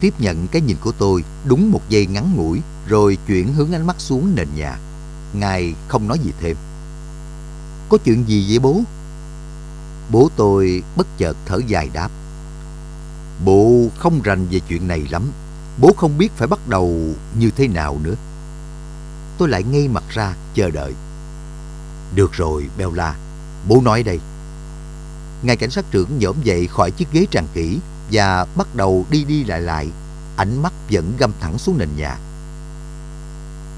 tiếp nhận cái nhìn của tôi đúng một giây ngắn ngủi rồi chuyển hướng ánh mắt xuống nền nhà. Ngài không nói gì thêm. Có chuyện gì vậy bố? Bố tôi bất chợt thở dài đáp. Bố không rành về chuyện này lắm. Bố không biết phải bắt đầu như thế nào nữa. Tôi lại ngay mặt ra chờ đợi. Được rồi, Bella. Bố nói đây. Ngài cảnh sát trưởng nhổm dậy khỏi chiếc ghế tràn kỹ và bắt đầu đi đi lại lại. Ánh mắt vẫn găm thẳng xuống nền nhà.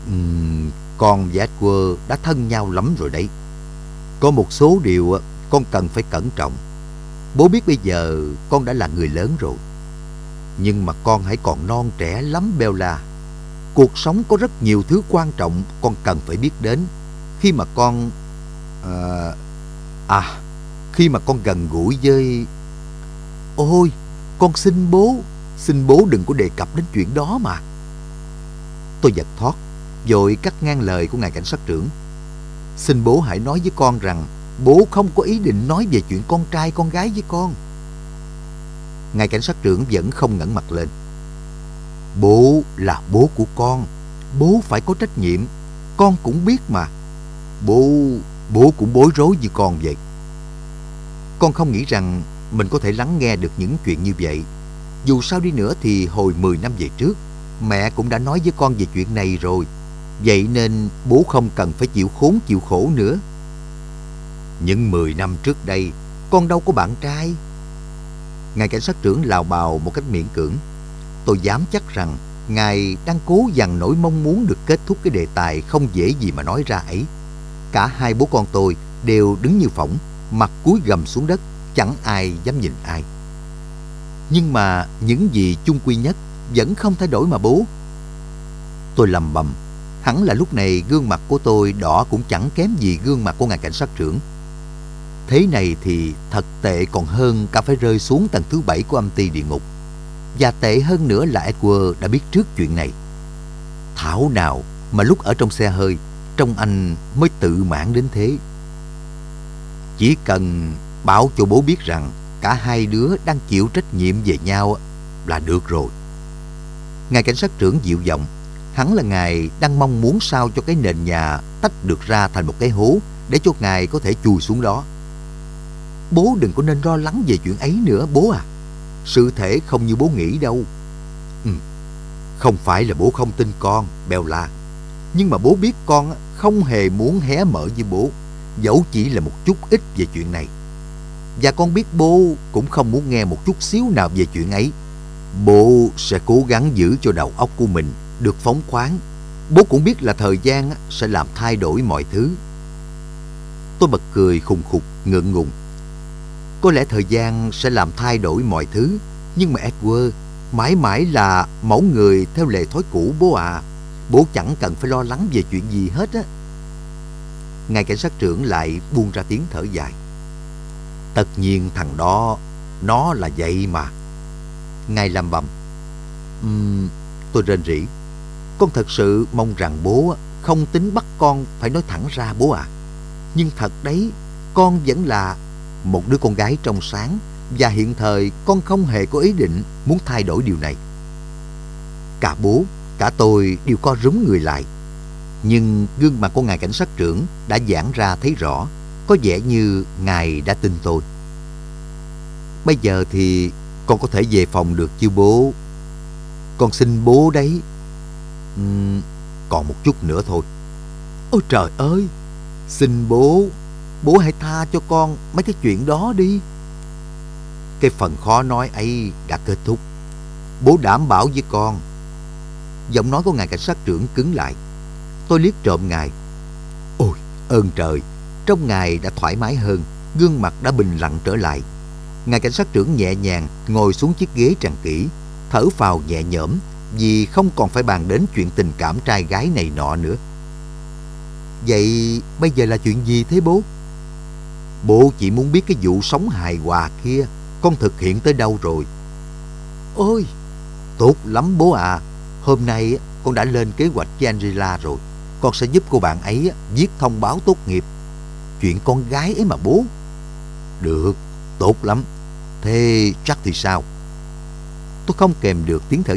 Uhm, con và Edward đã thân nhau lắm rồi đấy. Có một số điều ờ, con cần phải cẩn trọng. Bố biết bây giờ con đã là người lớn rồi. Nhưng mà con hãy còn non trẻ lắm Bella. Cuộc sống có rất nhiều thứ quan trọng con cần phải biết đến. Khi mà con... À, à khi mà con gần gũi với... Ôi, con xin bố, xin bố đừng có đề cập đến chuyện đó mà. Tôi giật thoát, rồi cắt ngang lời của ngài cảnh sát trưởng. Xin bố hãy nói với con rằng bố không có ý định nói về chuyện con trai con gái với con. Ngài cảnh sát trưởng vẫn không ngẩng mặt lên. Bố là bố của con, bố phải có trách nhiệm, con cũng biết mà. Bố, bố cũng bối rối như con vậy. Con không nghĩ rằng mình có thể lắng nghe được những chuyện như vậy. Dù sao đi nữa thì hồi 10 năm về trước, mẹ cũng đã nói với con về chuyện này rồi. Vậy nên bố không cần phải chịu khốn chịu khổ nữa. Những 10 năm trước đây, con đâu có bạn trai. Ngài cảnh sát trưởng lào bào một cách miễn cưỡng. Tôi dám chắc rằng Ngài đang cố dằn nỗi mong muốn được kết thúc cái đề tài không dễ gì mà nói ra ấy. Cả hai bố con tôi đều đứng như phỏng, mặt cúi gầm xuống đất, chẳng ai dám nhìn ai. Nhưng mà những gì chung quy nhất vẫn không thay đổi mà bố. Tôi lầm bầm, hẳn là lúc này gương mặt của tôi đỏ cũng chẳng kém gì gương mặt của ngài cảnh sát trưởng. Thế này thì thật tệ còn hơn cả phải rơi xuống tầng thứ bảy của âm ty địa ngục. Và tệ hơn nữa là Edward đã biết trước chuyện này. Thảo nào mà lúc ở trong xe hơi, trong anh mới tự mãn đến thế. Chỉ cần bảo cho bố biết rằng cả hai đứa đang chịu trách nhiệm về nhau là được rồi. Ngài cảnh sát trưởng dịu giọng, hắn là ngài đang mong muốn sao cho cái nền nhà tách được ra thành một cái hố để cho ngài có thể chui xuống đó. Bố đừng có nên lo lắng về chuyện ấy nữa bố à. Sự thể không như bố nghĩ đâu. Ừ, không phải là bố không tin con, bèo la Nhưng mà bố biết con không hề muốn hé mở với bố, dẫu chỉ là một chút ít về chuyện này. Và con biết bố cũng không muốn nghe một chút xíu nào về chuyện ấy. Bố sẽ cố gắng giữ cho đầu óc của mình được phóng khoáng. Bố cũng biết là thời gian sẽ làm thay đổi mọi thứ. Tôi bật cười khùng khục, ngượng ngùng. Có lẽ thời gian sẽ làm thay đổi mọi thứ, nhưng mà Edward mãi mãi là mẫu người theo lệ thói cũ bố à. Bố chẳng cần phải lo lắng về chuyện gì hết á. Ngài cảnh sát trưởng lại buông ra tiếng thở dài. Tất nhiên thằng đó, nó là vậy mà. Ngài làm bầm. um, tôi rên rỉ. Con thật sự mong rằng bố không tính bắt con phải nói thẳng ra bố à. Nhưng thật đấy, con vẫn là một đứa con gái trong sáng và hiện thời con không hề có ý định muốn thay đổi điều này. Cả bố, cả tôi đều co rúm người lại. Nhưng gương mặt của ngài cảnh sát trưởng đã giãn ra thấy rõ, có vẻ như ngài đã tin tôi. Bây giờ thì con có thể về phòng được chưa bố? Con xin bố đấy. Uhm, còn một chút nữa thôi. Ôi trời ơi! Xin bố, bố hãy tha cho con mấy cái chuyện đó đi. Cái phần khó nói ấy đã kết thúc. Bố đảm bảo với con. Giọng nói của ngài cảnh sát trưởng cứng lại. Tôi liếc trộm ngài. Ôi, ơn trời! Trong ngài đã thoải mái hơn, gương mặt đã bình lặng trở lại. Ngài cảnh sát trưởng nhẹ nhàng ngồi xuống chiếc ghế tràn kỹ, thở phào nhẹ nhõm vì không còn phải bàn đến chuyện tình cảm trai gái này nọ nữa. Vậy bây giờ là chuyện gì thế bố? Bố chỉ muốn biết cái vụ sống hài hòa kia con thực hiện tới đâu rồi. Ôi, tốt lắm bố à. Hôm nay con đã lên kế hoạch với Angela rồi. Con sẽ giúp cô bạn ấy viết thông báo tốt nghiệp. Chuyện con gái ấy mà bố. Được, tốt lắm. Thế chắc thì sao? tôi không kèm được tiếng thở